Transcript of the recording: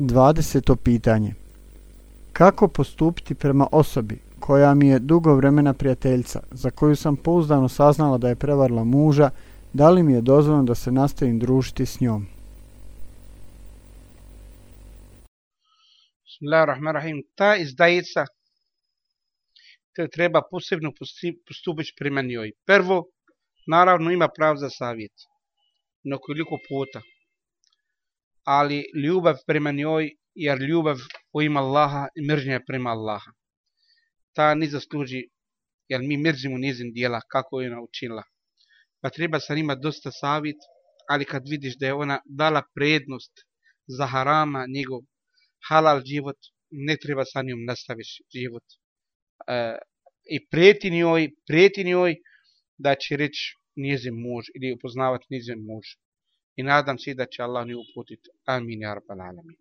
20. pitanje Kako postupiti prema osobi koja mi je dugo vremena prijateljica, za koju sam pouzdano saznala da je prevarila muža, da li mi je dozvoljeno da se nastavim družiti s njom? Bismillahirrahmanirrahim. Ta izdajica te treba posebno postupiti prema njoj. Prvo, naravno ima prav za savjet. Nekoliko puta. Ali ljubav prema njoj, jer ljubav u ima Allaha i mržnja prema Allaha. Ta ni zasluži, jer mi mrzimo njezin dijela kako je ona učinila. Pa treba sa njima dosta savjet, ali kad vidiš da je ona dala prednost za harama njegov halal život, ne treba sa njom nastaviš život. E, I prijeti njoj, prijeti njoj da će reći njezin muž ili upoznavati njezin muž. In Adam seed that Allah knew put it. Ameen Ya Rabbil